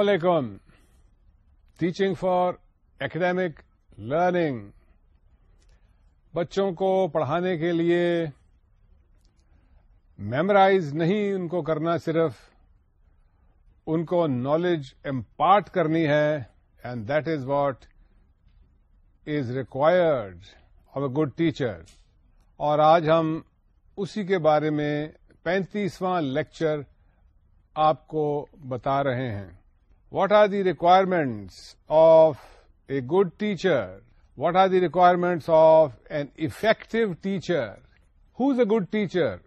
علیکم teaching for academic learning بچوں کو پڑھانے کے لیے میمرائز نہیں ان کو کرنا صرف ان کو نالج امپارٹ کرنی ہے and that is what is required of a good teacher اور آج ہم اسی کے بارے میں پینتیسواں لیکچر آپ کو بتا رہے ہیں What are the requirements of a good teacher? What are the requirements of an effective teacher? Who's a good teacher?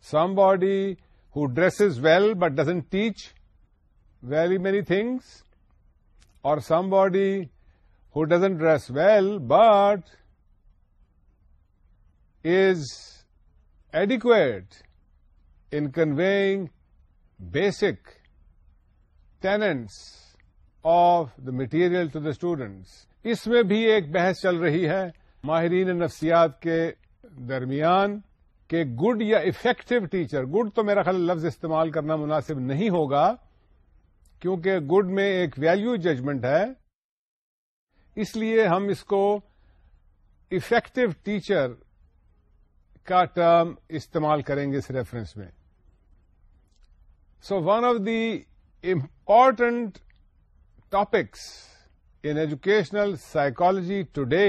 Somebody who dresses well but doesn't teach very many things, or somebody who doesn't dress well but is adequate in conveying basic tenets of the material to the students اس میں بھی ایک بحث چل رہی ہے ماہرین نفسیات کے درمیان کہ گڈ یا افیکٹو ٹیچر گڈ تو میرا خیال لفظ استعمال کرنا مناسب نہیں ہوگا کیونکہ گڈ میں ایک ویلیو ججمنٹ ہے اس لیے ہم اس کو افیکٹو ٹیچر کا ٹرم استعمال کریں گے اس ریفرنس میں so one of the important topics in educational psychology today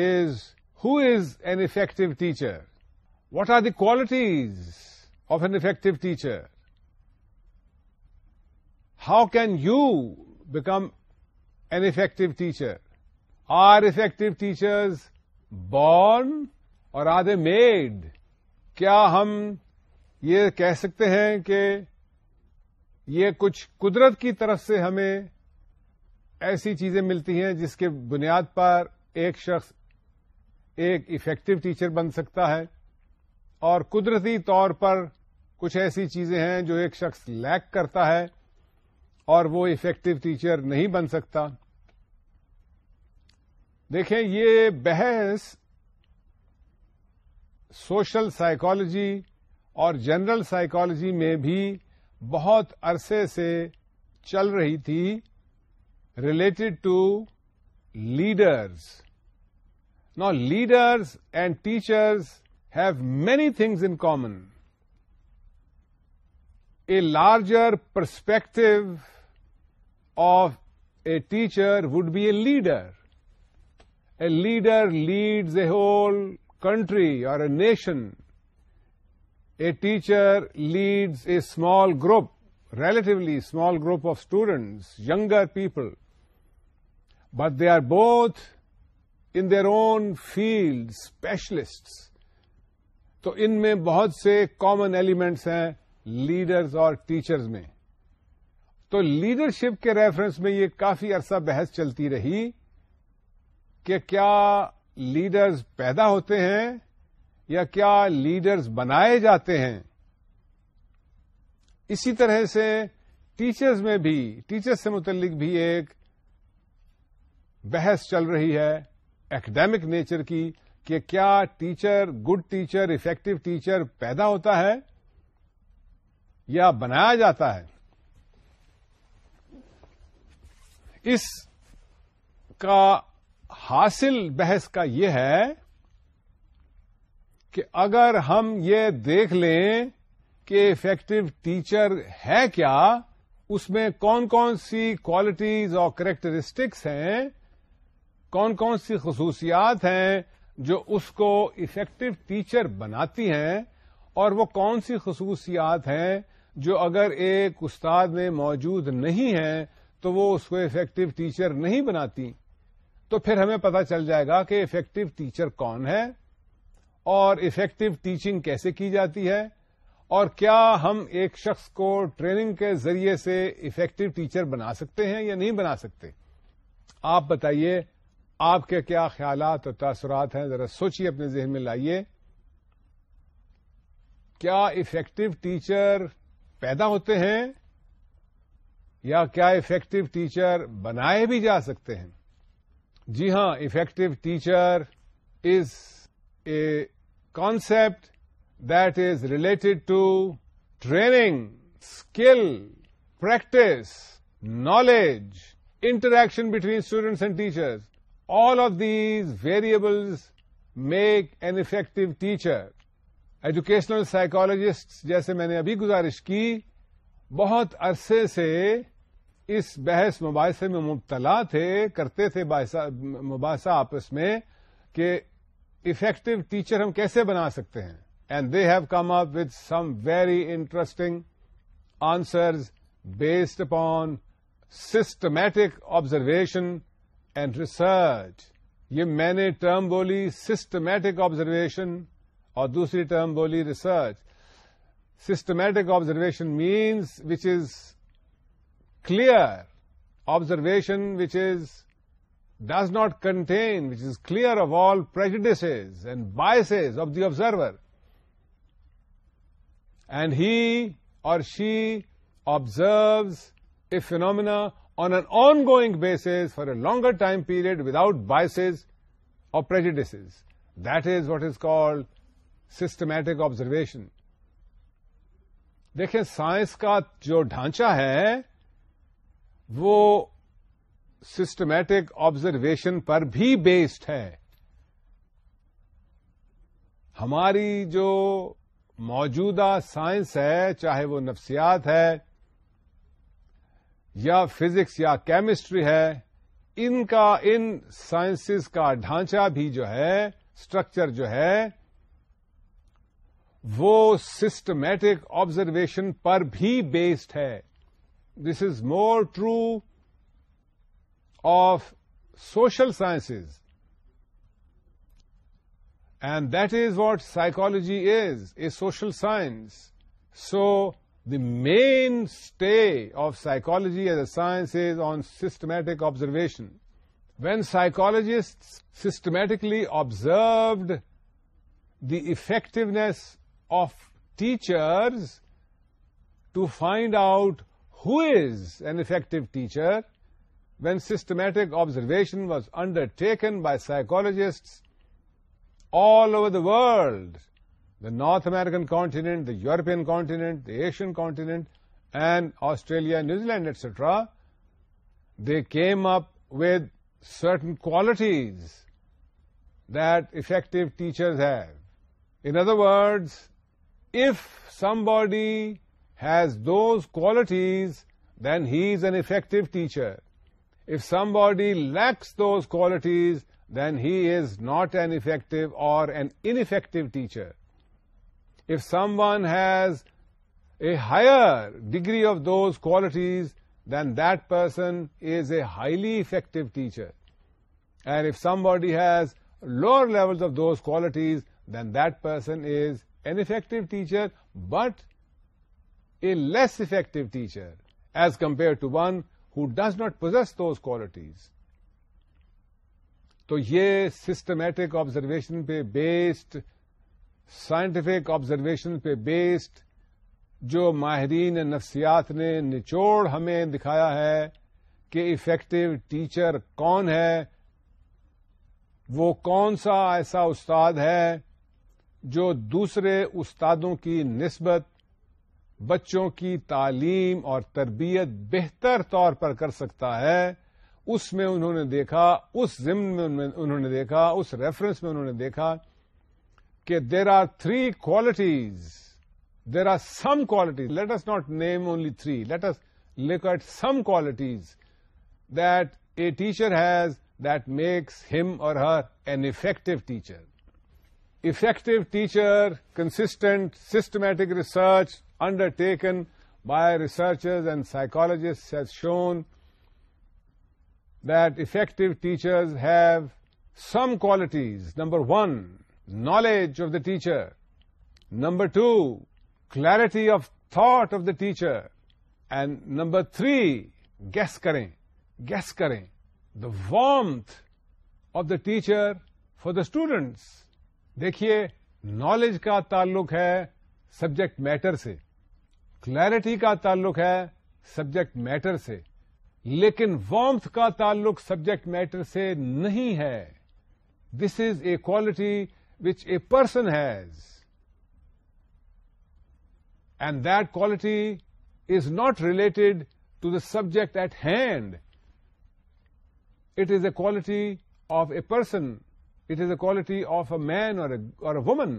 is who is an effective teacher what are the qualities of an effective teacher how can you become an effective teacher are effective teachers born or are they made کیا ہم یہ کہہ سکتے ہیں کہ یہ کچھ قدرت کی طرف سے ہمیں ایسی چیزیں ملتی ہیں جس کے بنیاد پر ایک شخص ایک افیکٹو ٹیچر بن سکتا ہے اور قدرتی طور پر کچھ ایسی چیزیں ہیں جو ایک شخص لیک کرتا ہے اور وہ افیکٹو ٹیچر نہیں بن سکتا دیکھیں یہ بحث سوشل سائیکالوجی اور جنرل سائیکالوجی میں بھی بہت عرصے سے چل رہی تھی ریلیٹڈ ٹو لیڈرز نا leaders and teachers have many things in common a larger perspective of a teacher would be a leader a leader leads a whole country or a nation a teacher leads a small group relatively small group of students یگر people but they are both in their own field specialist تو ان میں بہت سے common elements ہیں leaders اور teachers میں تو لیڈرشپ کے ریفرنس میں یہ کافی عرصہ بحث چلتی رہی کہ کیا لیڈرز پیدا ہوتے ہیں یا کیا لیڈرز بنائے جاتے ہیں اسی طرح سے ٹیچرز میں بھی ٹیچرز سے متعلق بھی ایک بحث چل رہی ہے ایکڈیمک نیچر کی کہ کیا teacher good teacher effective teacher پیدا ہوتا ہے یا بنایا جاتا ہے اس کا حاصل بحث کا یہ ہے کہ اگر ہم یہ دیکھ لیں کہ افیکٹو ٹیچر ہے کیا اس میں کون کون سی کوالٹیز اور کریکٹرسٹکس ہیں کون کون سی خصوصیات ہیں جو اس کو افیکٹو ٹیچر بناتی ہیں اور وہ کون سی خصوصیات ہیں جو اگر ایک استاد میں موجود نہیں ہیں تو وہ اس کو افیکٹو ٹیچر نہیں بناتی تو پھر ہمیں پتہ چل جائے گا کہ افیکٹو ٹیچر کون ہے اور افیکٹو ٹیچنگ کیسے کی جاتی ہے اور کیا ہم ایک شخص کو ٹریننگ کے ذریعے سے افیکٹو ٹیچر بنا سکتے ہیں یا نہیں بنا سکتے آپ بتائیے آپ کے کیا خیالات اور تاثرات ہیں ذرا سوچیے اپنے ذہن میں لائیے کیا افیکٹو ٹیچر پیدا ہوتے ہیں یا کیا افیکٹو ٹیچر بنائے بھی جا سکتے ہیں جی ہاں effective teacher is concept that is related to training skill practice knowledge interaction between students and teacher all of these variables make an effective teacher educational psychologist جیسے میں نے ابھی گزارش کی بہت عرصے سے اس بحث مباحثے میں مبتلا تھے کرتے تھے مباحثہ آپس میں کہ افیکٹو ٹیچر ہم کیسے بنا سکتے ہیں and they have come up with some very interesting answers based upon systematic observation and research یہ میں نے ٹرم بولی سسٹمیٹک آبزرویشن اور دوسری ٹرم بولی research systematic observation means which is clear observation which is does not contain which is clear of all prejudice and biases of the observer and he or she observe a phenomena on an on گوئگ basis for a longer time period without bias or prejudices that is what is called systematic observation دیکھیں science کا جو ڈانچہ ہے وہ systematic observation پر بھی based ہے ہماری جو موجودہ سائنس ہے چاہے وہ نفسیات ہے یا فزکس یا کیمسٹری ہے ان کا ان سائنس کا ڈھانچہ بھی جو ہے اسٹرکچر جو ہے وہ سسٹمیٹک آبزرویشن پر بھی بیسڈ ہے this is more true of social sciences. And that is what psychology is, a social science. So the mainstay of psychology as a science is on systematic observation. When psychologists systematically observed the effectiveness of teachers to find out who is an effective teacher, when systematic observation was undertaken by psychologists all over the world, the North American continent, the European continent, the Asian continent, and Australia, New Zealand, etc., they came up with certain qualities that effective teachers have. In other words, if somebody has those qualities, then he is an effective teacher. If somebody lacks those qualities, then he is not an effective or an ineffective teacher. If someone has a higher degree of those qualities, then that person is a highly effective teacher. And if somebody has lower levels of those qualities, then that person is an effective teacher, but a less effective teacher as compared to one who does not possess those qualities تو یہ systematic observation پہ based scientific observation پہ based جو ماہرین نفسیات نے نچوڑ ہمیں دکھایا ہے کہ افیکٹو ٹیچر کون ہے وہ کون سا ایسا استاد ہے جو دوسرے استادوں کی نسبت بچوں کی تعلیم اور تربیت بہتر طور پر کر سکتا ہے اس میں انہوں نے دیکھا اس ضمن میں انہوں نے دیکھا اس ریفرنس میں انہوں نے دیکھا کہ there are three qualities there are some qualities S not name only three let us look at some qualities that a teacher has that makes him or her an effective teacher effective teacher constant systematic research undertaken by researchers and psychologists has shown that effective teachers have some qualities number one knowledge of the teacher number two clarity of thought of the teacher and number three gas کریں guess کریں the warmth of the teacher for the students دیکھیے knowledge کا تعلق ہے subject matter سے clarity کا تعلق ہے سبجیکٹ میٹر سے لیکن وارمتھ کا تعلق سبجیکٹ میٹر سے نہیں ہے this is a quality which a person has and that quality is not related to the subject at hand it is a quality of a person it is a quality of a man or woman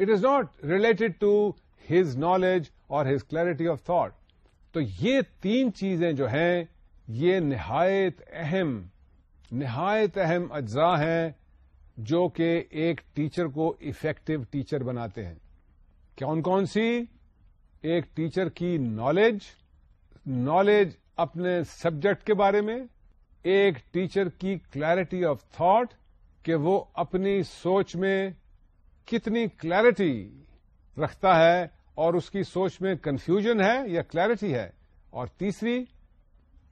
it is not related to his knowledge or his clarity of thought تو یہ تین چیزیں جو ہیں یہ نہایت اہم نہایت اہم اجزاء ہیں جو کہ ایک ٹیچر کو افیکٹو ٹیچر بناتے ہیں کون کون سی ایک ٹیچر کی نالج نالج اپنے سبجیکٹ کے بارے میں ایک ٹیچر کی کلیرٹی آف تھاٹ کہ وہ اپنی سوچ میں کتنی کلیرٹی رکھتا ہے اور اس کی سوچ میں کنفیوژن ہے یا کلیرٹی ہے اور تیسری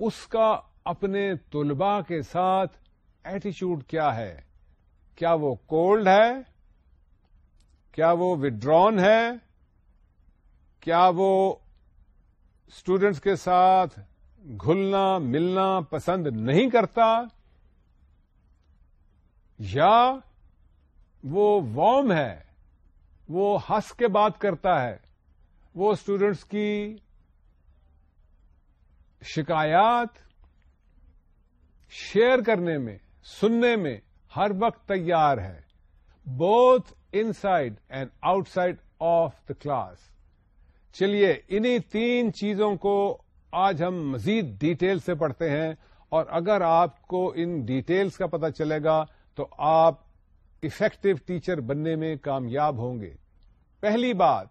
اس کا اپنے طلباء کے ساتھ ایٹیچیوڈ کیا ہے کیا وہ کولڈ ہے کیا وہ وڈرون ہے کیا وہ اسٹوڈینٹس کے ساتھ گھلنا ملنا پسند نہیں کرتا یا وہ وارم ہے وہ ہنس کے بات کرتا ہے وہ اسٹوڈینٹس کی شکایات شیئر کرنے میں سننے میں ہر وقت تیار ہے both inside and outside of the class چلیے انہی تین چیزوں کو آج ہم مزید ڈیٹیل سے پڑھتے ہیں اور اگر آپ کو ان ڈیٹیلس کا پتہ چلے گا تو آپ افیکٹو ٹیچر بننے میں کامیاب ہوں گے پہلی بات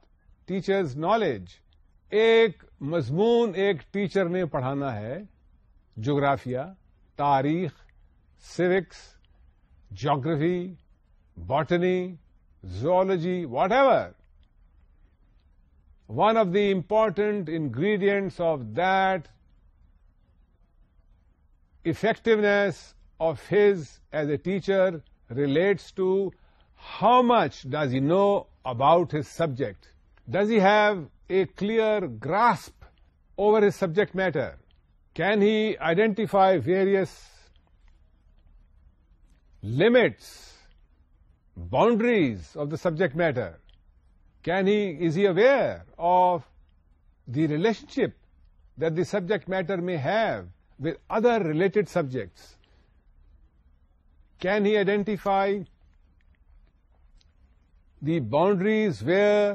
ٹیچرز نالج ایک مضمون ایک ٹیچر نے پڑھانا ہے جغرافیہ تاریخ civics geography botany zoology whatever one of the important ingredients of that effectiveness of his as a teacher relates to how much does you know about his subject? Does he have a clear grasp over his subject matter? Can he identify various limits, boundaries of the subject matter? Is he aware of the relationship that the subject matter may have with other related subjects? Can he identify the boundaries where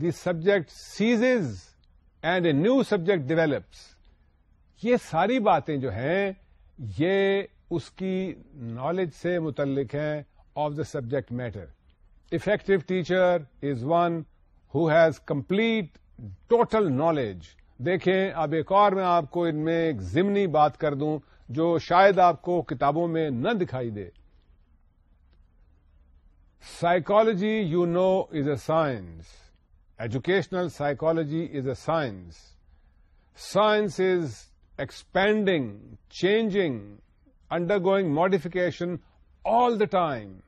the subject ceases and a new subject develops یہ ساری باتیں جو ہیں یہ اس کی knowledge سے متعلق ہیں of the subject matter effective teacher is one has complete total knowledge دیکھیں اب ایک اور میں آپ کو ان میں ایک ضمنی بات کر دوں جو شاید آپ کو کتابوں میں نہ دکھائی دے Psychology, you know, is a science. Educational psychology is a science. Science is expanding, changing, undergoing modification all the time.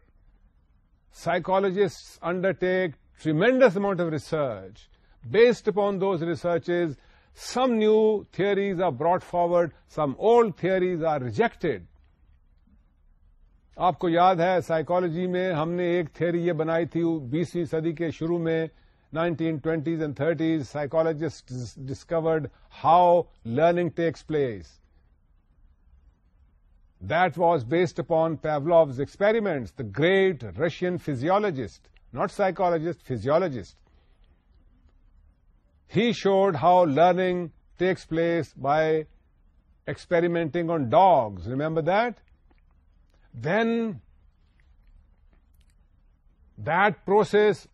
Psychologists undertake tremendous amount of research. Based upon those researches, some new theories are brought forward, some old theories are rejected. آپ کو یاد ہے psychology میں ہم نے ایک theory یہ بنائی تھی بیسویں صدی کے شروع میں nineteen twenties and thirties psychologist discovered how learning takes place that was based upon Pavlov's experiment the great Russian physiologist not psychologist physiologist he showed how learning takes place by experimenting on dogs remember that then was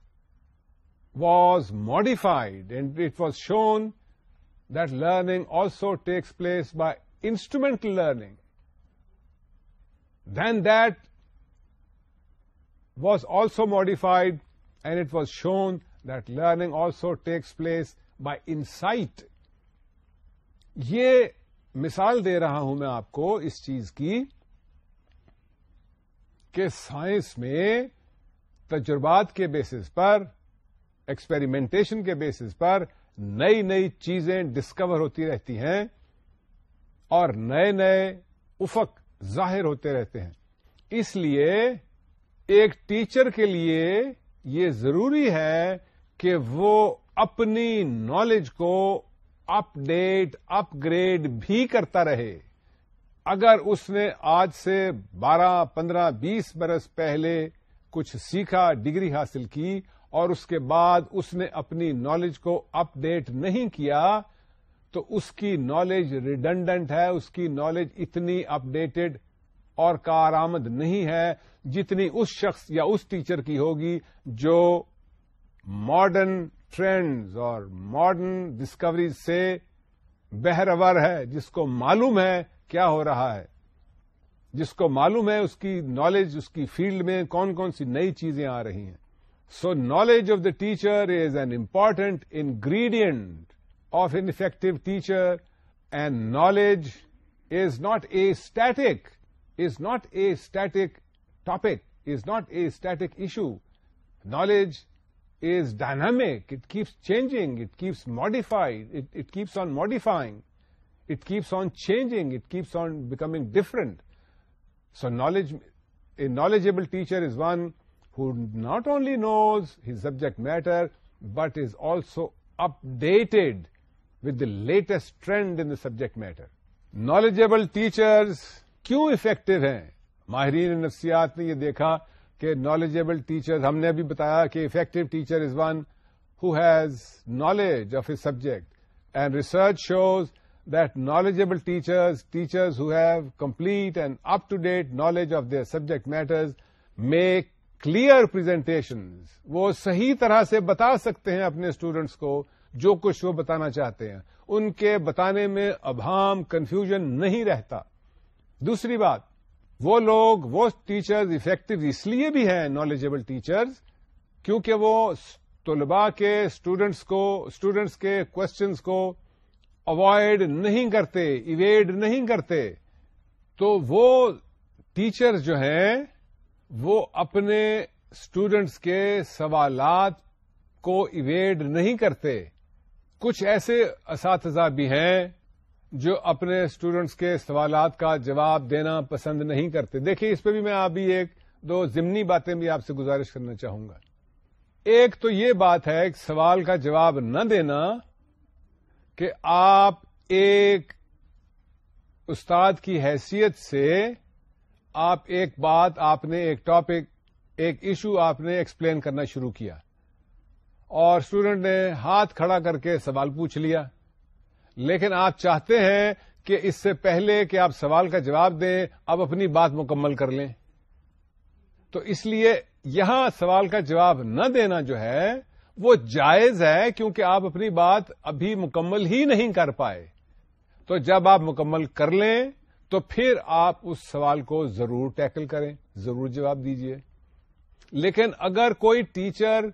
was modified and it was shown that also also takes place by learning. Learning then was also modified and it was shown that learning also takes place by insight یہ مثال دے رہا ہوں میں آپ کو اس چیز کی کہ سائنس میں تجربات کے بیسس پر ایکسپریمنٹیشن کے بیسس پر نئی نئی چیزیں ڈسکور ہوتی رہتی ہیں اور نئے نئے افق ظاہر ہوتے رہتے ہیں اس لیے ایک ٹیچر کے لیے یہ ضروری ہے کہ وہ اپنی نالج کو اپ ڈیٹ اپ گریڈ بھی کرتا رہے اگر اس نے آج سے بارہ پندرہ بیس برس پہلے کچھ سیکھا ڈگری حاصل کی اور اس کے بعد اس نے اپنی نالج کو اپ ڈیٹ نہیں کیا تو اس کی نالج ریڈنڈنٹ ہے اس کی نالج اتنی اپ ڈیٹڈ اور کارآمد نہیں ہے جتنی اس شخص یا اس ٹیچر کی ہوگی جو ماڈرن ٹرینڈز اور ماڈرن ڈسکوریز سے بہرور ہے جس کو معلوم ہے کیا ہو رہا ہے جس کو معلوم ہے اس کی نالج اس کی فیلڈ میں کون کون سی نئی چیزیں آ رہی ہیں so knowledge of the teacher is an important ingredient of an effective teacher and knowledge is not a static is not a static topic is not a static issue knowledge is dynamic it keeps changing it keeps modified it keeps on modifying it keeps on change it keeps on become different so a knowledgeable teacher is one hot only knows he subject matter but is also updated with the latest trend in the subject matter knowledgeable teachers کیوں effective ہیں ماہرین نفسیات نے یہ دیکھا کہ knowledgeable teacher ہم نے بھی بتایا کہ effective teacher is one has knowledge of a subject and research shows that knowledgeable teachers, teachers who have complete and up-to-date knowledge of their subject matters make clear presentations. وہ صحیح طرح سے بتا سکتے ہیں اپنے اسٹوڈنٹس کو جو کچھ وہ بتانا چاہتے ہیں ان کے بتانے میں ابہام کنفیوژن نہیں رہتا دوسری بات وہ لوگ وہ ٹیچرز افیکٹو اس لیے بھی ہیں نالجبل ٹیچرز کیونکہ وہ طلباء کے اسٹوڈنٹس کو اسٹوڈنٹس کے کوشچنس کو اوائڈ نہیں کرتے ایویڈ نہیں کرتے تو وہ ٹیچر جو ہیں وہ اپنے اسٹوڈینٹس کے سوالات کو ایویڈ نہیں کرتے کچھ ایسے اساتذہ بھی ہیں جو اپنے اسٹوڈینٹس کے سوالات کا جواب دینا پسند نہیں کرتے دیکھیے اس پہ بھی میں ابھی ایک دو ضمنی باتیں بھی آپ سے گزارش کرنا چاہوں گا ایک تو یہ بات ہے کہ سوال کا جواب نہ دینا کہ آپ ایک استاد کی حیثیت سے آپ ایک بات آپ نے ایک ٹاپک ایک ایشو آپ نے ایکسپلین کرنا شروع کیا اور اسٹوڈینٹ نے ہاتھ کھڑا کر کے سوال پوچھ لیا لیکن آپ چاہتے ہیں کہ اس سے پہلے کہ آپ سوال کا جواب دیں آپ اپنی بات مکمل کر لیں تو اس لیے یہاں سوال کا جواب نہ دینا جو ہے وہ جائز ہے کیونکہ آپ اپنی بات ابھی مکمل ہی نہیں کر پائے تو جب آپ مکمل کر لیں تو پھر آپ اس سوال کو ضرور ٹیکل کریں ضرور جواب دیجیے لیکن اگر کوئی ٹیچر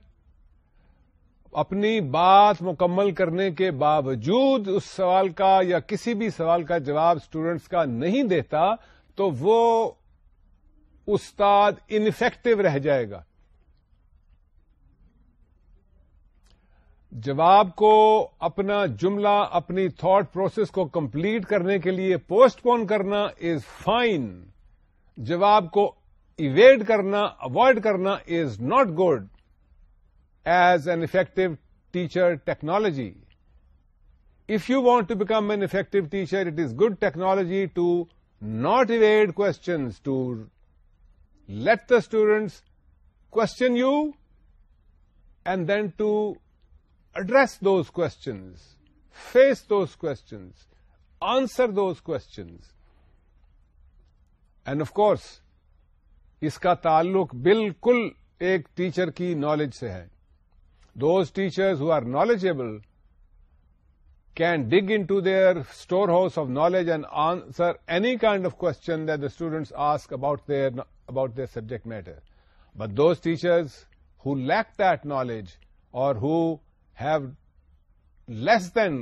اپنی بات مکمل کرنے کے باوجود اس سوال کا یا کسی بھی سوال کا جواب اسٹوڈینٹس کا نہیں دیتا تو وہ استاد انفیکٹو رہ جائے گا جواب کو اپنا جملہ اپنی تھاٹ پروسیس کو کمپلیٹ کرنے کے لیے پوسٹ پون کرنا از فائن جواب کو ایویڈ کرنا اوائڈ کرنا is not good as an effective teacher technology if you want to become an effective teacher it is good technology to not avoid questions to let the students question you and then to address those کو face those کو answer those kind of course اس کا تعلق بالکل ایک teacher کی knowledge سے ہے those teachers who're knowledgeable can dig into house of knowledge and answer any kind of کون the students ask about about this subject matter but those teachers who lack knowledge or who less than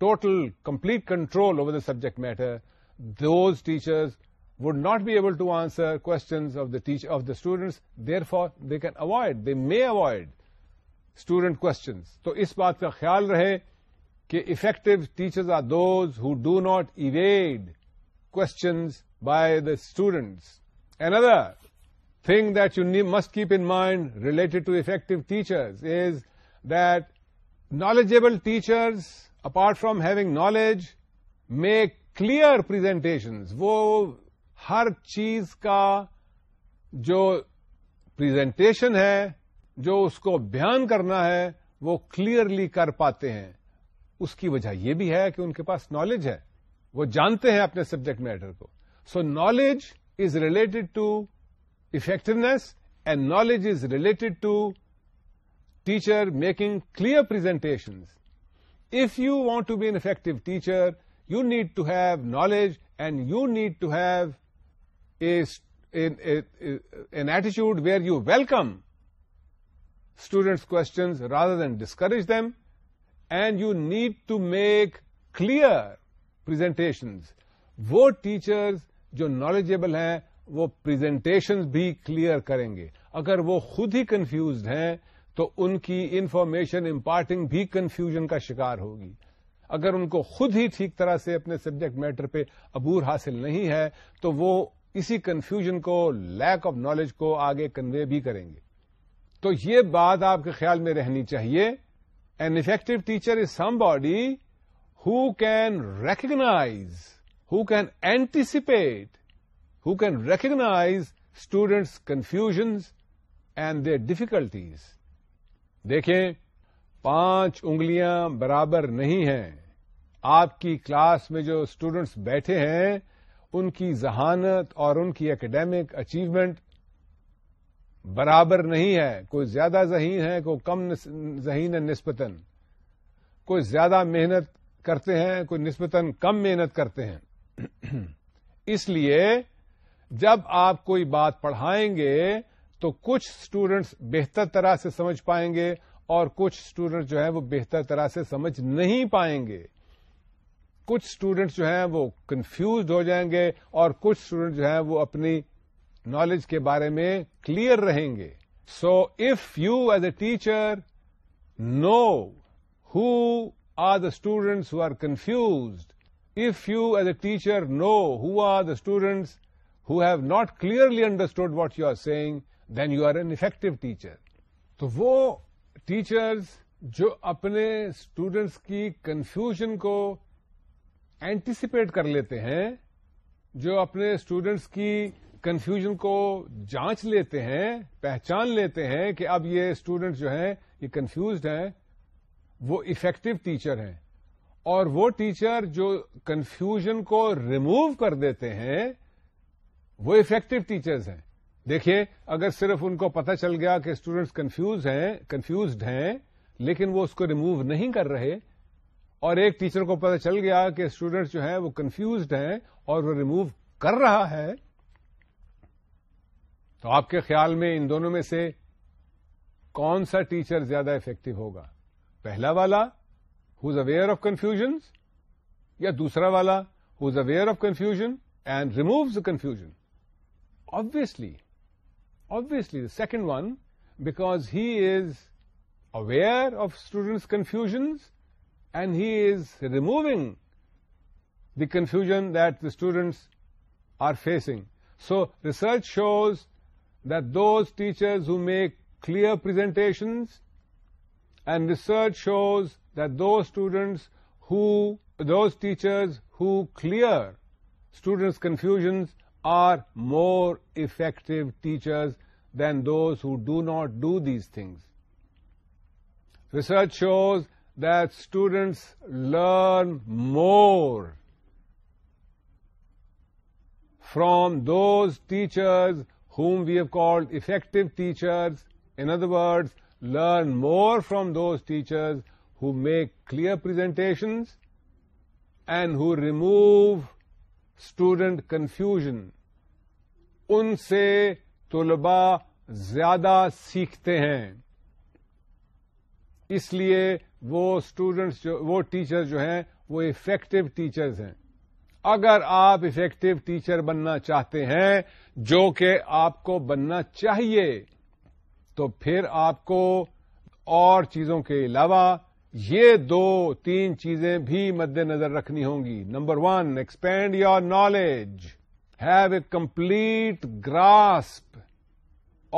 total complete control over the subject matter those teachers would not be able to answer کو students they they can avoid they may avoid student questions تو اس بات کا خیال رہے کہ effective teacher are those who do not avoid کو by the students and other thing that you نی must keep in mind related to effective teacher is that knowledgeable teachers, apart from having knowledge, make clear presentations. وہ ہر چیز کا جو presentation ہے جو اس کو بیان کرنا ہے وہ کلیئرلی کر پاتے ہیں اس کی وجہ یہ بھی ہے کہ ان کے پاس نالج ہے وہ جانتے ہیں اپنے سبجیکٹ میٹر کو so knowledge is related to effectiveness and knowledge is related to teacher making clear presentation if you want to be an effect teacher you need to have knowledge and you need to have an attitude where you welcome students questions rather than discourage them and you need to make clear presentation وہ teachers جو knowledgeable ہیں وہ presentation بھی clear کریں گے اگر وہ خود ہی کنفیوزڈ ہیں تو ان کی انفارمیشن امپارٹنگ بھی کنفیوژن کا شکار ہوگی اگر ان کو خود ہی ٹھیک طرح سے اپنے سبجیکٹ میٹر پہ عبور حاصل نہیں ہے تو وہ اسی کنفیوژن کو لیک آف نالج کو آگے کنوے بھی کریں گے تو یہ بات آپ کے خیال میں رہنی چاہیے an effective teacher is somebody who can recognise who can anticipate who can recognise students confusions and their difficulties دیکھیں پانچ انگلیاں برابر نہیں ہیں آپ کی کلاس میں جو اسٹوڈنٹس بیٹھے ہیں ان کی ذہانت اور ان کی اکیڈیمک اچیومنٹ برابر نہیں ہے کوئی زیادہ ذہین ہے کوئی کم ذہین ہے نسبتاً کوئی زیادہ محنت کرتے ہیں کوئی نسبتاً کم محنت کرتے ہیں اس لیے جب آپ کوئی بات پڑھائیں گے تو کچھ اسٹوڈینٹس بہتر طرح سے سمجھ پائیں گے اور کچھ اسٹوڈینٹ جو ہیں وہ بہتر طرح سے سمجھ نہیں پائیں گے کچھ اسٹوڈینٹس جو ہیں وہ کنفیوزڈ ہو جائیں گے اور کچھ اسٹوڈینٹ جو ہیں وہ اپنی نالج کے بارے میں کلیئر رہیں گے so if you as a teacher know who are the students who are confused if you as a teacher know who are the students who have not clearly understood what you are saying then you are an effective teacher تو وہ teachers جو اپنے students کی confusion کو anticipate کر لیتے ہیں جو اپنے اسٹوڈینٹس کی کنفیوژن کو جانچ لیتے ہیں پہچان لیتے ہیں کہ اب یہ اسٹوڈینٹس جو ہیں یہ کنفیوزڈ ہیں وہ افیکٹو ٹیچر ہیں اور وہ ٹیچر جو کنفیوژن کو ریموو کر دیتے ہیں وہ افیکٹو ٹیچرز ہیں دیکھیے اگر صرف ان کو پتہ چل گیا کہ اسٹوڈینٹس کنفیوز ہیں کنفیوزڈ ہیں لیکن وہ اس کو ریموو نہیں کر رہے اور ایک ٹیچر کو پتہ چل گیا کہ اسٹوڈینٹس جو ہیں وہ کنفیوزڈ ہیں اور وہ ریموو کر رہا ہے تو آپ کے خیال میں ان دونوں میں سے کون سا ٹیچر زیادہ افیکٹو ہوگا پہلا والا ہوز اویئر آف کنفیوژن یا دوسرا والا who's aware of confusion and removes confusion obviously Obviously, the second one, because he is aware of students' confusions and he is removing the confusion that the students are facing. So, research shows that those teachers who make clear presentations, and research shows that those teachers who clear students' confusions are more effective teachers than those who do not do these things. Research shows that students learn more from those teachers whom we have called effective teachers. In other words, learn more from those teachers who make clear presentations and who remove student confusion ان سے طلباء زیادہ سیکھتے ہیں اس لیے وہ students وہ ٹیچر جو ہیں وہ افیکٹو ٹیچرز ہیں اگر آپ افیکٹو ٹیچر بننا چاہتے ہیں جو کہ آپ کو بننا چاہیے تو پھر آپ کو اور چیزوں کے علاوہ یہ دو تین چیزیں بھی مد نظر رکھنی ہوں گی number one expand your knowledge have a complete grasp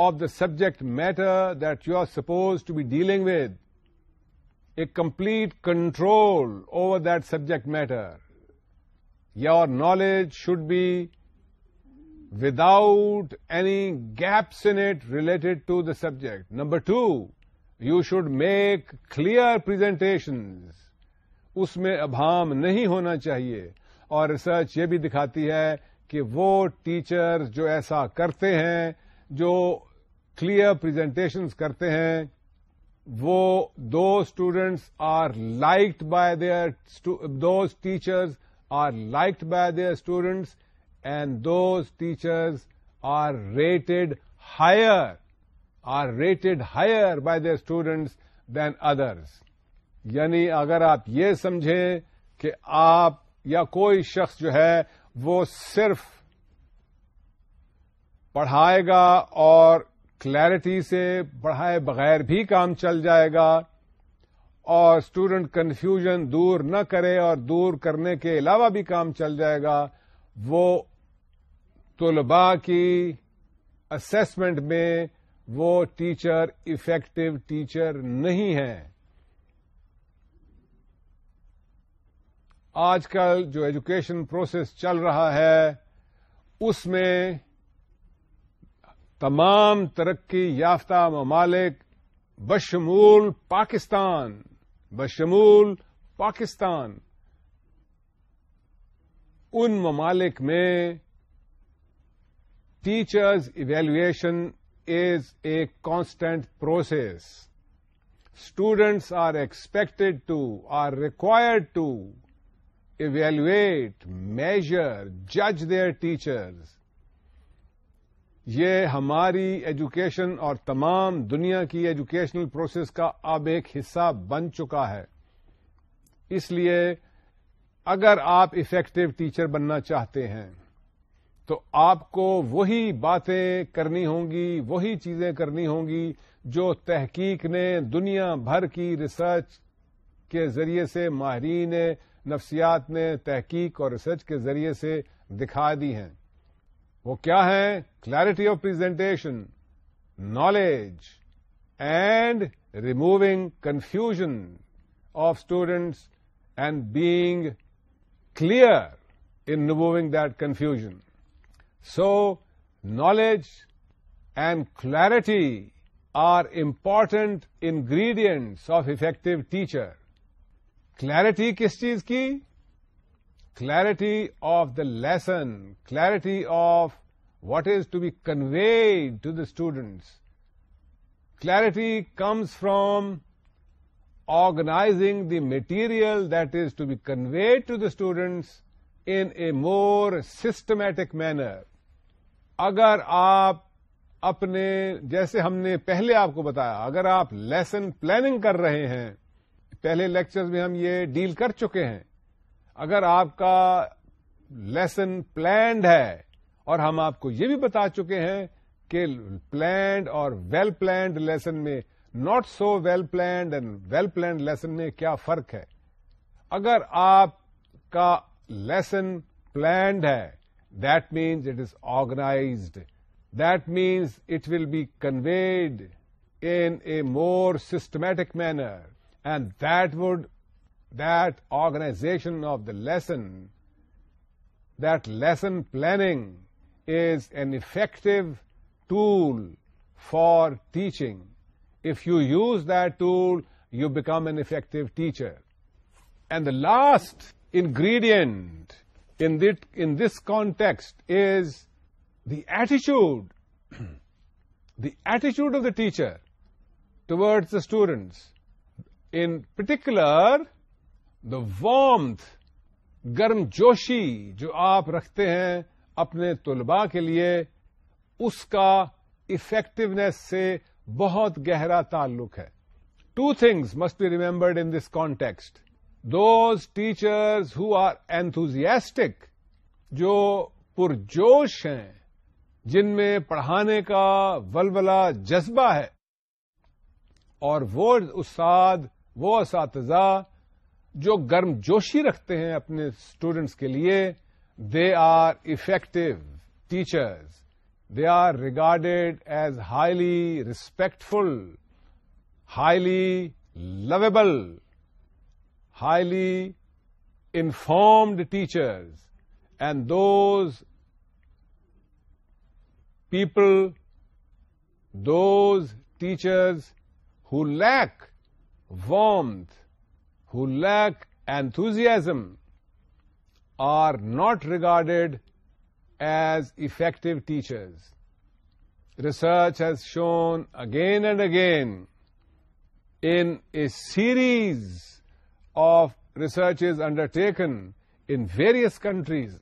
of the subject matter that you are suppose to be dealing with a complete control over that subject matter your knowledge should be without any gaps in it related to the subject number two you should make clear presentation اس میں ابہام نہیں ہونا چاہیے اور research یہ بھی دکھاتی ہے کہ وہ ٹیچر جو ایسا کرتے ہیں جو کلیئر پرزینٹیشنس کرتے ہیں وہ دو students are liked by their those teachers are liked by their students and those teachers are rated higher are rated higher by the students than others یعنی اگر آپ یہ سمجھیں کہ آپ یا کوئی شخص جو ہے وہ صرف پڑھائے گا اور کلیرٹی سے پڑھائے بغیر بھی کام چل جائے گا اور اسٹوڈنٹ کنفیوژن دور نہ کرے اور دور کرنے کے علاوہ بھی کام چل جائے گا وہ طلباء کی اسسمنٹ میں وہ ٹیچر افیکٹو ٹیچر نہیں ہے آج کل جو ایجوکیشن پروسیس چل رہا ہے اس میں تمام ترقی یافتہ ممالک بشمول پاکستان بشمول پاکستان ان ممالک میں teachers evaluation a process. Process are are to, to are required evaluate, major جج دیئر ٹیچرز یہ ہماری ایجوکیشن اور تمام دنیا کی ایجوکیشنل پروسیس کا اب ایک حصہ بن چکا ہے اس لیے اگر آپ افیکٹو ٹیچر بننا چاہتے ہیں تو آپ کو وہی باتیں کرنی ہوں گی وہی چیزیں کرنی ہوں گی جو تحقیق نے دنیا بھر کی ریسرچ کے ذریعے سے ماہرین نفسیات نے تحقیق اور ریسرچ کے ذریعے سے دکھا دی ہیں وہ کیا ہیں clarity of presentation knowledge and removing confusion of students and being clear in removing that confusion So, knowledge and clarity are important ingredients of effective teacher. Clarity किस चीज की? Clarity of the lesson, clarity of what is to be conveyed to the students. Clarity comes from organizing the material that is to be conveyed to the students in a more systematic manner. اگر آپ اپنے جیسے ہم نے پہلے آپ کو بتایا اگر آپ لیسن پلاننگ کر رہے ہیں پہلے لیکچر میں ہم یہ ڈیل کر چکے ہیں اگر آپ کا لیسن پلانڈ ہے اور ہم آپ کو یہ بھی بتا چکے ہیں کہ پلانڈ اور ویل پلانڈ لیسن میں not so well planned and well planned lesson میں کیا فرق ہے اگر آپ کا لیسن پلانڈ ہے That means it is organized. That means it will be conveyed in a more systematic manner, and that organization of the lesson, that lesson planning is an effective tool for teaching. If you use that tool, you become an effective teacher. And the last ingredient in this context is the ایٹیچیوڈ the ایٹیچیوڈ of the teacher towards the students in particular the warmth گرم جوشی جو آپ رکھتے ہیں اپنے طلباء کے لیے اس کا افیکٹونیس سے بہت گہرا تعلق ہے two things must be remembered in this context those teachers who are enthusiastic جو پرجوش ہیں جن میں پڑھانے کا ولولہ جذبہ ہے اور وہ استاد وہ اساتذہ جو گرم جوشی رکھتے ہیں اپنے اسٹوڈینٹس کے لیے they are effective teachers they are regarded as highly respectful highly lovable highly informed teachers and those people, those teachers who lack warmth, who lack enthusiasm, are not regarded as effective teachers. Research has shown again and again in a series of research is undertaken in various countries,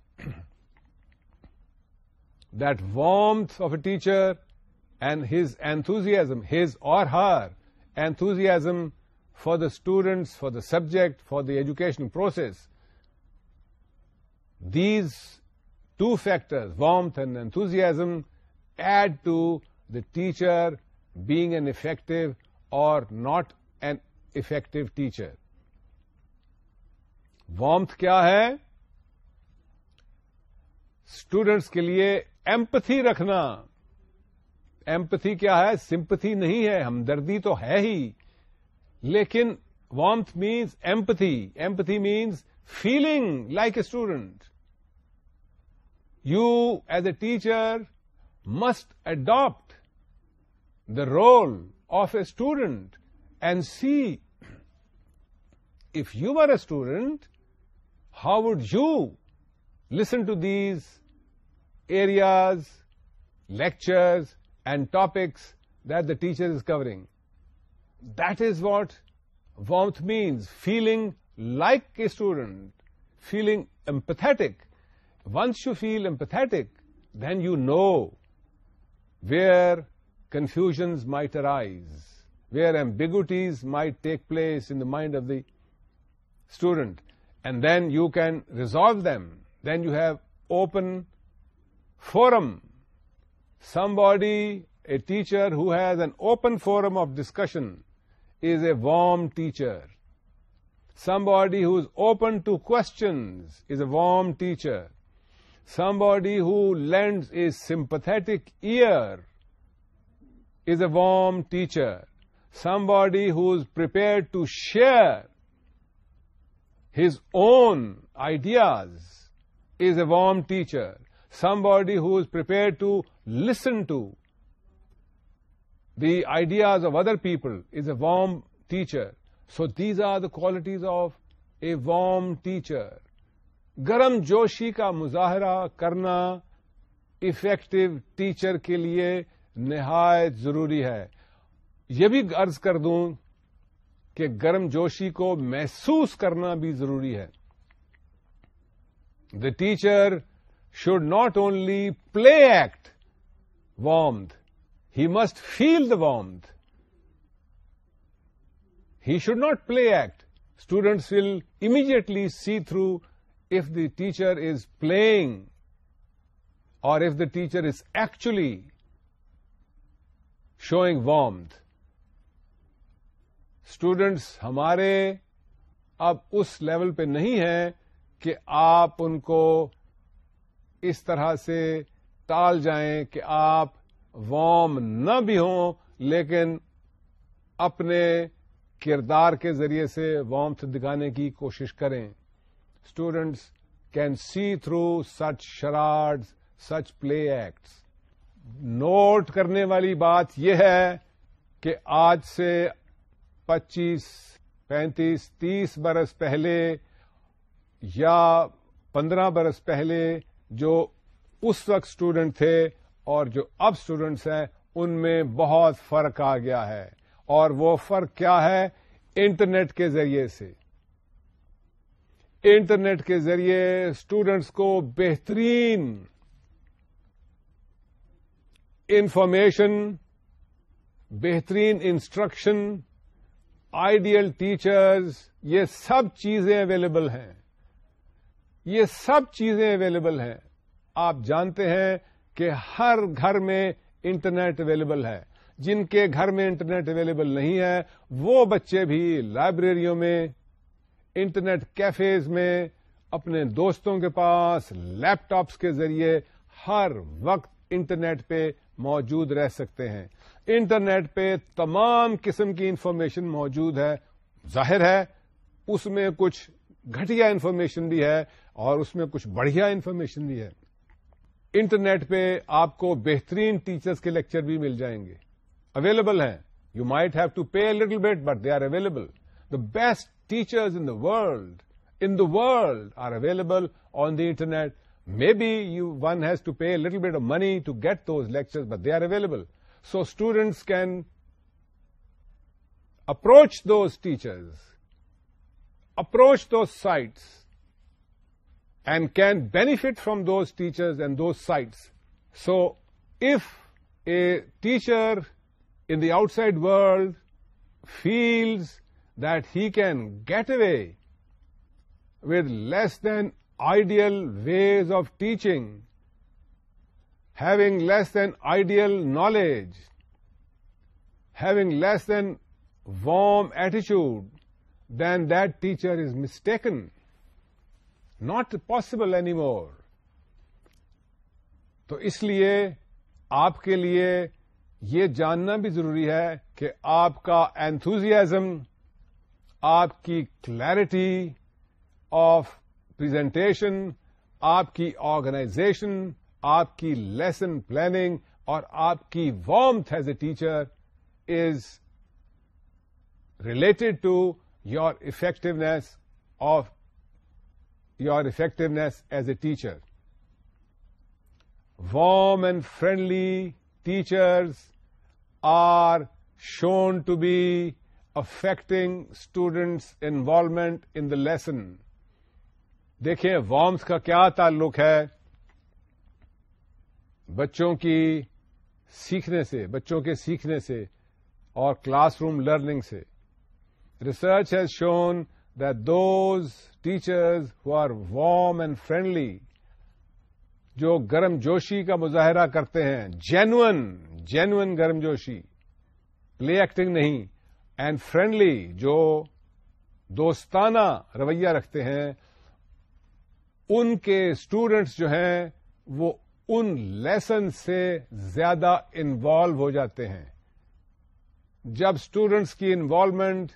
that warmth of a teacher and his enthusiasm, his or her enthusiasm for the students, for the subject, for the educational process, these two factors, warmth and enthusiasm, add to the teacher being an effective or not an effective teacher. Warmth کیا ہے students کے لیے empathy رکھنا empathy کیا ہے sympathy نہیں ہے ہمدردی تو ہے ہی لیکن warmth means empathy empathy means feeling like a student you as a teacher must adapt the role of a student and see if you are a student How would you listen to these areas, lectures, and topics that the teacher is covering? That is what warmth means, feeling like a student, feeling empathetic. Once you feel empathetic, then you know where confusions might arise, where ambiguities might take place in the mind of the student and then you can resolve them. Then you have open forum. Somebody, a teacher who has an open forum of discussion is a warm teacher. Somebody who is open to questions is a warm teacher. Somebody who lends a sympathetic ear is a warm teacher. Somebody who is prepared to share own own ideas is a warm teacher somebody prepared prepare listen to the ideas of other people is a warm teacher so these are the qualities of a warm teacher گرم جوشی کا مظاہرہ کرنا effective teacher کے لیے نہایت ضروری ہے یہ بھی عرض کر دوں کہ گرم جوشی کو محسوس کرنا بھی ضروری ہے the teacher should not only play act warmth he must feel the وار he should not play act students will immediately see through if the teacher is playing or if the teacher is actually showing warmth students ہمارے اب اس level پہ نہیں ہیں کہ آپ ان کو اس طرح سے ٹال جائیں کہ آپ وارم نہ بھی ہوں لیکن اپنے کردار کے ذریعے سے وامس دکھانے کی کوشش کریں students can see through such شرارڈ such play acts note کرنے والی بات یہ ہے کہ آج سے پچیس پینتیس تیس برس پہلے یا پندرہ برس پہلے جو اس وقت اسٹوڈنٹ تھے اور جو اب اسٹوڈنٹس ہیں ان میں بہت فرق آ گیا ہے اور وہ فرق کیا ہے انٹرنیٹ کے ذریعے سے انٹرنیٹ کے ذریعے اسٹوڈنٹس کو بہترین انفارمیشن بہترین انسٹرکشن آئیڈیل ٹیچرز یہ سب چیزیں اویلیبل ہیں یہ سب چیزیں اویلیبل ہیں آپ جانتے ہیں کہ ہر گھر میں انٹرنیٹ اویلیبل ہے جن کے گھر میں انٹرنیٹ اویلیبل نہیں ہے وہ بچے بھی لائبریریوں میں انٹرنیٹ کیفیز میں اپنے دوستوں کے پاس لیپ ٹاپس کے ذریعے ہر وقت انٹرنیٹ پہ موجود رہ سکتے ہیں انٹرنیٹ پہ تمام قسم کی انفارمیشن موجود ہے ظاہر ہے اس میں کچھ گھٹیا انفارمیشن بھی ہے اور اس میں کچھ بڑھیا انفارمیشن بھی ہے انٹرنیٹ پہ آپ کو بہترین ٹیچرز کے لیکچر بھی مل جائیں گے اویلیبل ہیں you might have to pay little bit but they are available the best teachers in the world in the world are available on the internet maybe you one has to pay little bit money to get those lecture but they are available so students can approach those teachers, approach those sites, and can benefit from those teachers and those sites. So if a teacher in the outside world feels that he can get away with less than ideal ways of teaching, having less than ideal knowledge having less than warm ایٹیچیوڈ then that is mistaken not possible any more تو اس لیے آپ کے لیے یہ جاننا بھی ضروری ہے کہ آپ کا اینتوزیازم آپ کی کلیرٹی آف پریزنٹیشن آپ کی آرگنائزیشن آپ کی لیسن پلاننگ اور آپ کی warmth as a teacher is related to your effectiveness of your effectiveness as a teacher warm and friendly teachers are shown to be affecting students involvement in the lesson دیکھیں warmth کا کیا تعلق ہے بچوں کی سیکھنے سے بچوں کے سیکھنے سے اور کلاس روم لرننگ سے research has shown those teachers who are warm and friendly جو گرم جوشی کا مظاہرہ کرتے ہیں جینوئن جینوئن گرم جوشی پلے ایکٹنگ نہیں اینڈ فرینڈلی جو دوستانہ رویہ رکھتے ہیں ان کے اسٹوڈینٹس جو ہیں وہ ان لیسن سے زیادہ انوالو ہو جاتے ہیں جب اسٹوڈنٹس کی انوالومنٹ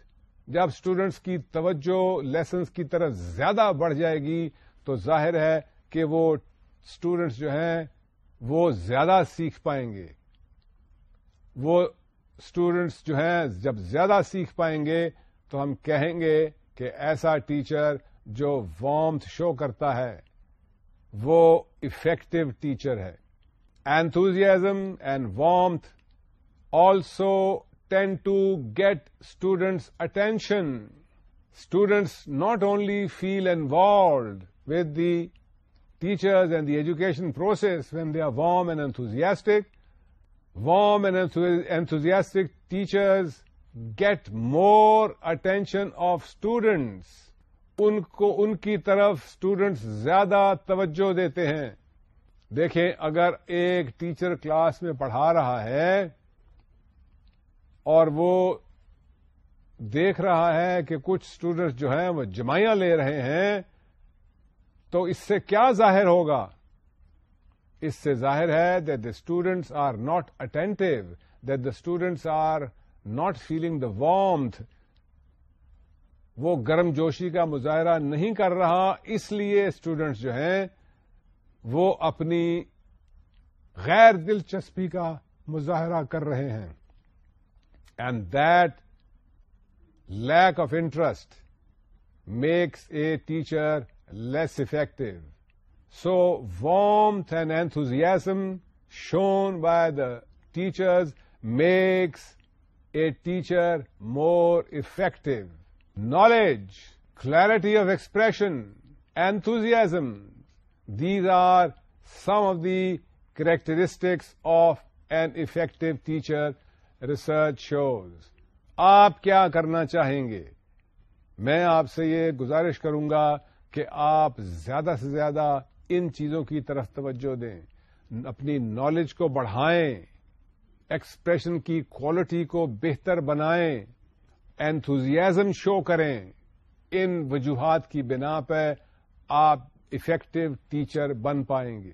جب اسٹوڈنٹس کی توجہ لیسنس کی طرف زیادہ بڑھ جائے گی تو ظاہر ہے کہ وہ اسٹوڈنٹس جو ہیں وہ زیادہ سیکھ پائیں گے وہ اسٹوڈینٹس جو ہیں جب زیادہ سیکھ پائیں گے تو ہم کہیں گے کہ ایسا ٹیچر جو وارمتھ شو کرتا ہے वो effective teacher है. Enthusiasm and warmth also tend to get students' attention. Students not only feel involved with the teachers and the education process when they are warm and enthusiastic teachers get more attention of students. ان کو ان کی طرف students زیادہ توجہ دیتے ہیں دیکھیں اگر ایک ٹیچر کلاس میں پڑھا رہا ہے اور وہ دیکھ رہا ہے کہ کچھ اسٹوڈنٹس جو ہیں وہ جمائیاں لے رہے ہیں تو اس سے کیا ظاہر ہوگا اس سے ظاہر ہے that the students are not attentive that the students are not feeling the warmth وہ گرم جوشی کا مظاہرہ نہیں کر رہا اس لیے اسٹوڈینٹس جو ہیں وہ اپنی غیر دلچسپی کا مظاہرہ کر رہے ہیں and that lack of interest makes a teacher less effective so warm and enthusiasm shown by the teachers makes a teacher more effective knowledge clarity of expression enthusiasm these are some of the characteristics of an effective teacher research shows آپ کیا کرنا چاہیں گے میں آپ سے یہ گزارش کروں گا کہ آپ زیادہ سے زیادہ ان چیزوں کی طرف توجہ دیں اپنی نالج کو بڑھائیں ایکسپریشن کی کوالٹی کو بہتر بنائیں اینتوزیازم شو کریں ان وجوہات کی بنا پہ آپ افیکٹو ٹیچر بن پائیں گے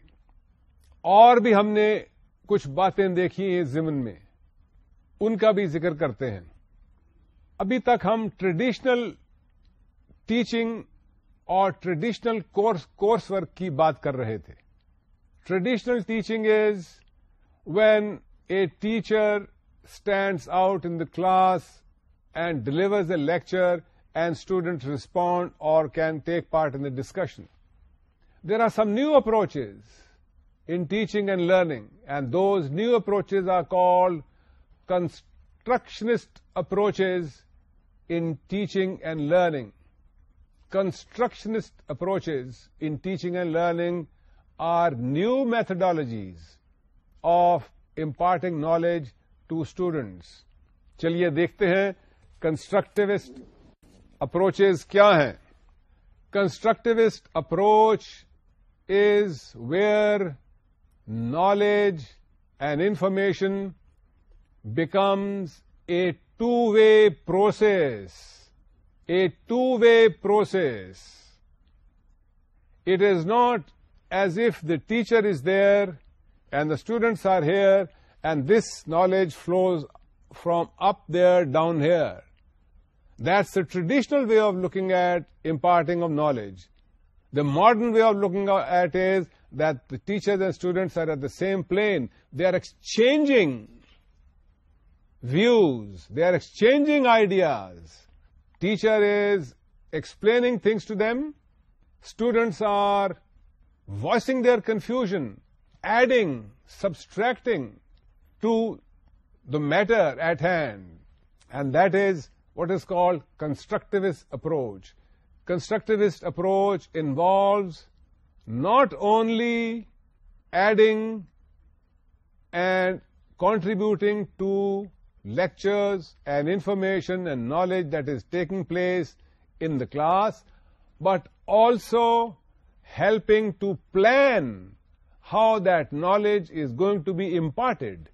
اور بھی ہم نے کچھ باتیں دیکھی ہیں زمن میں ان کا بھی ذکر کرتے ہیں ابھی تک ہم ٹریڈیشنل ٹیچنگ اور ٹریڈیشنل کورس ورک کی بات کر رہے تھے traditional teaching is when a teacher stands out in the class and delivers a lecture and student respond اور can take part in discussion there are some new approaches in teaching and learning and those new approaches are called constructionist approach in teaching and learning constructionist approach in teaching and learning are new methodologies of imparting knowledge to students چلیے دیکھتے ہیں constructivist approach کیا ہیں constructivist approach is where knowledge and information becomes a two way process a two way process it is not as if the teacher is there and the students are here and this knowledge flows from up there down here That's the traditional way of looking at imparting of knowledge. The modern way of looking at is that the teachers and students are at the same plane. They are exchanging views. They are exchanging ideas. Teacher is explaining things to them. Students are voicing their confusion, adding, subtracting to the matter at hand. And that is what is called constructivist approach. Constructivist approach involves not only adding and contributing to lectures and information and knowledge that is taking place in the class, but also helping to plan how that knowledge is going to be imparted,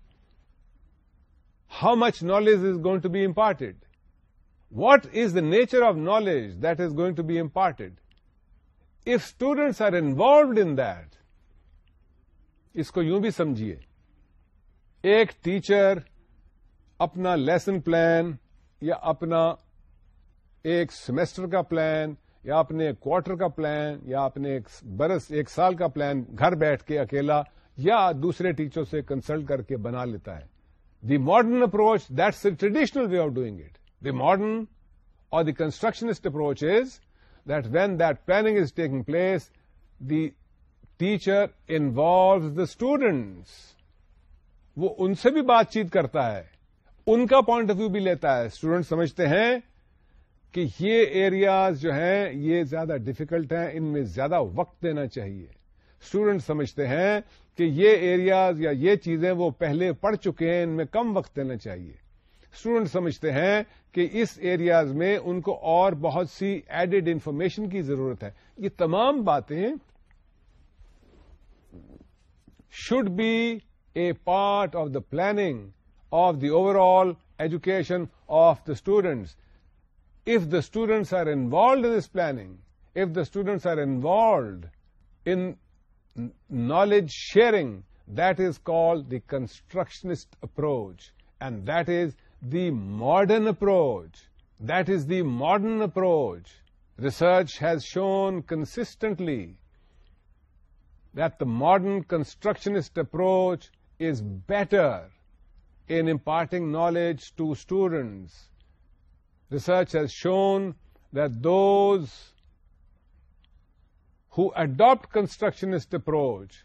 how much knowledge is going to be imparted, what is the nature of knowledge that is going to be imparted if students are involved in اس کو یوں بھی سمجھیے ایک teacher اپنا lesson plan یا اپنا ایک سیمسٹر کا پلان یا اپنے کوارٹر کا پلان یا اپنے ایک برس ایک سال کا پلان گھر بیٹھ کے اکیلا یا دوسرے ٹیچر سے کنسلٹ کر کے بنا لیتا ہے the modern approach that's a traditional way of doing it the modern or the constructionist approach that when دلانگ is taking place the teacher involve the students وہ ان سے بھی بات چیت کرتا ہے ان کا پوائنٹ آف ویو بھی لیتا ہے اسٹوڈنٹ سمجھتے ہیں کہ یہ ایریاز جو ہیں یہ زیادہ ڈیفیکلٹ ہیں ان میں زیادہ وقت دینا چاہیے اسٹوڈنٹ سمجھتے ہیں کہ یہ ایریاز یا یہ چیزیں وہ پہلے پڑھ چکے ہیں ان میں کم وقت دینا چاہیے اسٹوڈنٹ سمجھتے ہیں کہ اس ایریاز میں ان کو اور بہت سی ایڈڈ انفارمیشن کی ضرورت ہے یہ تمام باتیں should be a part of the planning of the overall education of the students the the students are involved in this planning the the students are involved in sharing, that is called the constructionist approach and that is the modern approach. That is the modern approach. Research has shown consistently that the modern constructionist approach is better in imparting knowledge to students. Research has shown that those who adopt constructionist approach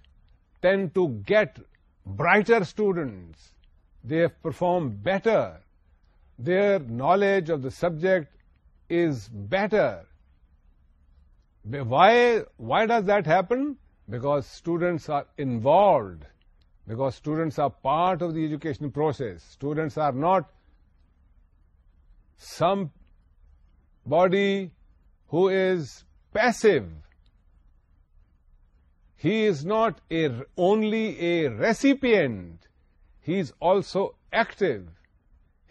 tend to get brighter students. They have performed better their knowledge of the subject is better. Why does that happen? Because students are involved, because students are part of the education process. Students are not somebody who is passive. He is not only a recipient, he is also active.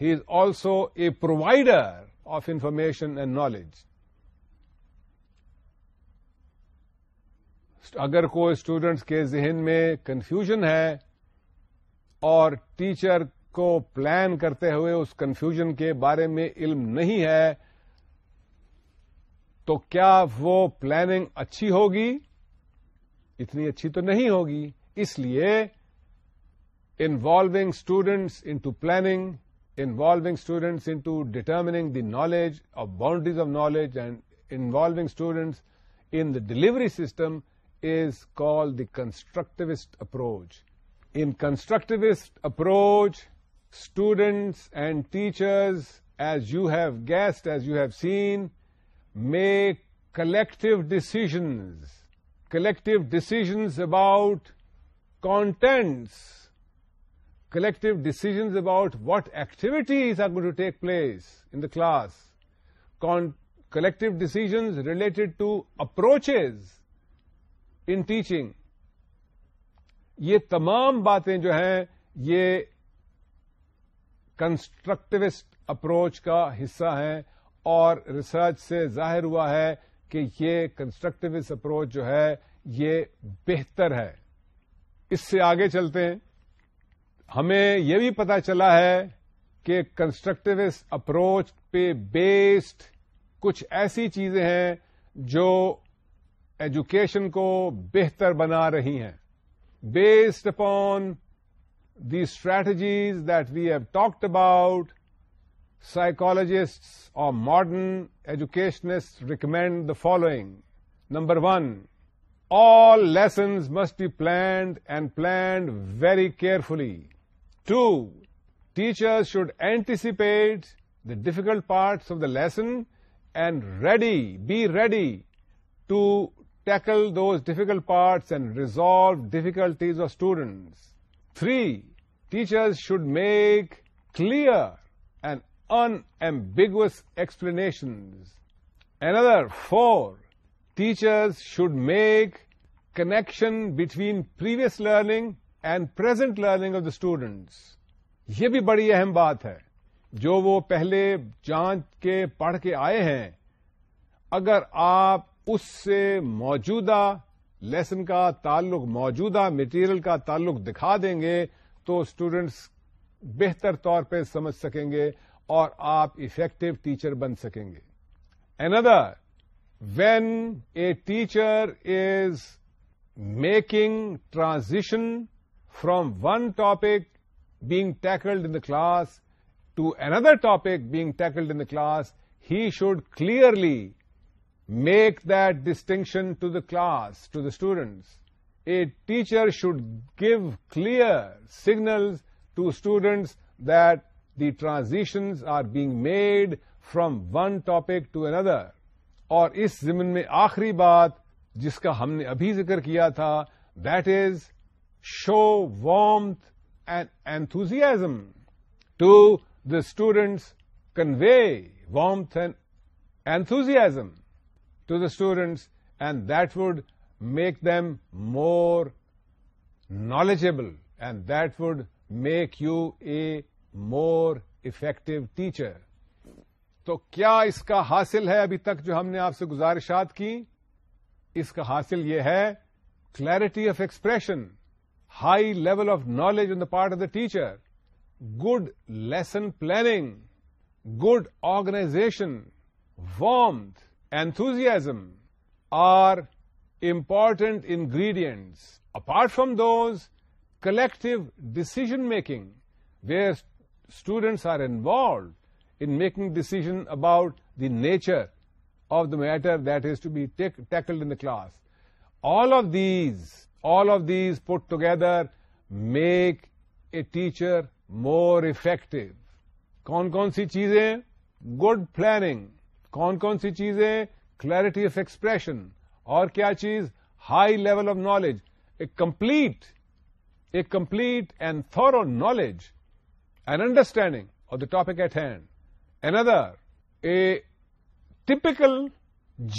He is also a provider of information and knowledge اگر کوئی students کے ذہن میں confusion ہے اور teacher کو plan کرتے ہوئے اس کنفیوژن کے بارے میں علم نہیں ہے تو کیا وہ پلاننگ اچھی ہوگی اتنی اچھی تو نہیں ہوگی اس لیے involving students into planning involving students into determining the knowledge of boundaries of knowledge and involving students in the delivery system is called the constructivist approach. In constructivist approach, students and teachers, as you have guessed, as you have seen, make collective decisions about contents collective decisions about what activities are going to take place in the class, Con collective decisions related to approaches in teaching. یہ تمام باتیں جو ہیں یہ کنسٹرکٹوسٹ approach کا حصہ ہیں اور ریسرچ سے ظاہر ہوا ہے کہ یہ کنسٹرکٹوسٹ اپروچ جو ہے یہ بہتر ہے اس سے آگے چلتے ہیں ہمیں یہ بھی پتا چلا ہے کہ کنسٹرکٹیوسٹ اپروچ پہ بیسڈ کچھ ایسی چیزیں ہیں جو ایجوکیشن کو بہتر بنا رہی ہیں based upon the strategies that we have talked about psychologist اور modern educationist recommend the following number one all lessons must be planned and planned very carefully 2, teachers should anticipate the difficult parts of the lesson and be ready to tackle those difficult parts and resolve difficulties of students. 3, teachers should make clear and unambiguous explanations. Another 4, teachers should make connection between previous learning and present learning of the students یہ بھی بڑی اہم بات ہے جو وہ پہلے جان کے پڑھ کے آئے ہیں اگر آپ اس سے موجودہ لیسن کا تعلق موجودہ مٹیریل کا تعلق دکھا دیں گے تو اسٹوڈینٹس بہتر طور پہ سمجھ سکیں گے اور آپ افیکٹو ٹیچر بن سکیں گے another when a teacher is making transition from one topic being tackled in the class to another topic being tackled in the class, he should clearly make that distinction to the class, to the students. A teacher should give clear signals to students that the transitions are being made from one topic to another. اور اس زمن میں آخری بات جس کا ہم نے ابھی ذکر کیا تھا that is show warmth and enthusiasm to the students, convey warmth and enthusiasm to the students and that would make them more knowledgeable and that would make you a more effective teacher. تو کیا اس کا حاصل ہے ابھی تک جو ہم نے آپ سے گزارشات کی اس کا حاصل یہ ہے clarity of expression high level of knowledge on the part of the teacher, good lesson planning, good organization, warmth, enthusiasm are important ingredients. Apart from those, collective decision-making, where students are involved in making decision about the nature of the matter that is to be tackled in the class. All of these all of these put together make a teacher more effective کون کون سی چیزیں good planning کون کون سی چیزیں clarity of expression اور کیا چیز high level of knowledge a complete a complete and thorough knowledge and understanding of the topic attend an other a typical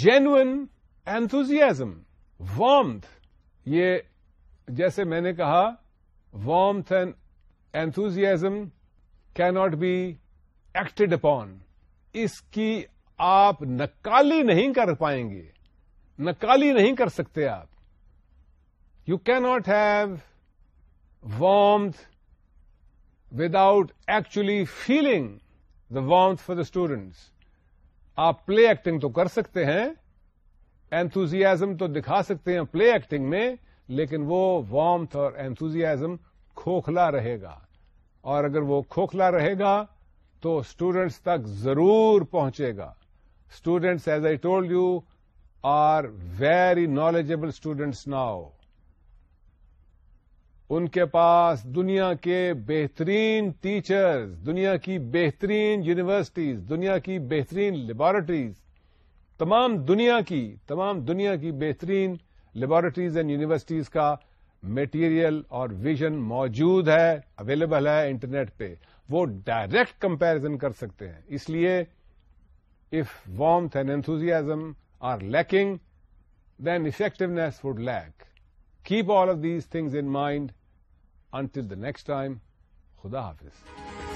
gene enthusiasm warmed یہ جیسے میں نے کہا وارمتھ اینڈ اینتوزیازم کی ناٹ بی ایکٹڈ اپون اس کی آپ نکالی نہیں کر پائیں گے نکالی نہیں کر سکتے آپ you not have warmth without actually feeling the for the students آپ پلے ایکٹنگ تو کر سکتے ہیں اینتوزیازم تو دکھا سکتے ہیں پلے ایکٹنگ میں لیکن وہ وامتھ اور اینتھوزیازم کھوکھلا رہے گا اور اگر وہ کھوکھلا رہے گا تو اسٹوڈینٹس تک ضرور پہنچے گا students as I told you are very knowledgeable students now ان کے پاس دنیا کے بہترین ٹیچرز دنیا کی بہترین یونیورسٹیز دنیا کی بہترین لیبارٹریز تمام دنیا کی تمام دنیا کی بہترین لیبارٹریز اینڈ یونیورسٹیز کا میٹیریل اور ویژن موجود ہے اویلیبل ہے انٹرنیٹ پہ وہ ڈائریکٹ کمپیرزن کر سکتے ہیں اس لیے if warmth and enthusiasm are lacking then effectiveness would lack keep all of these things in mind until the next time خدا حافظ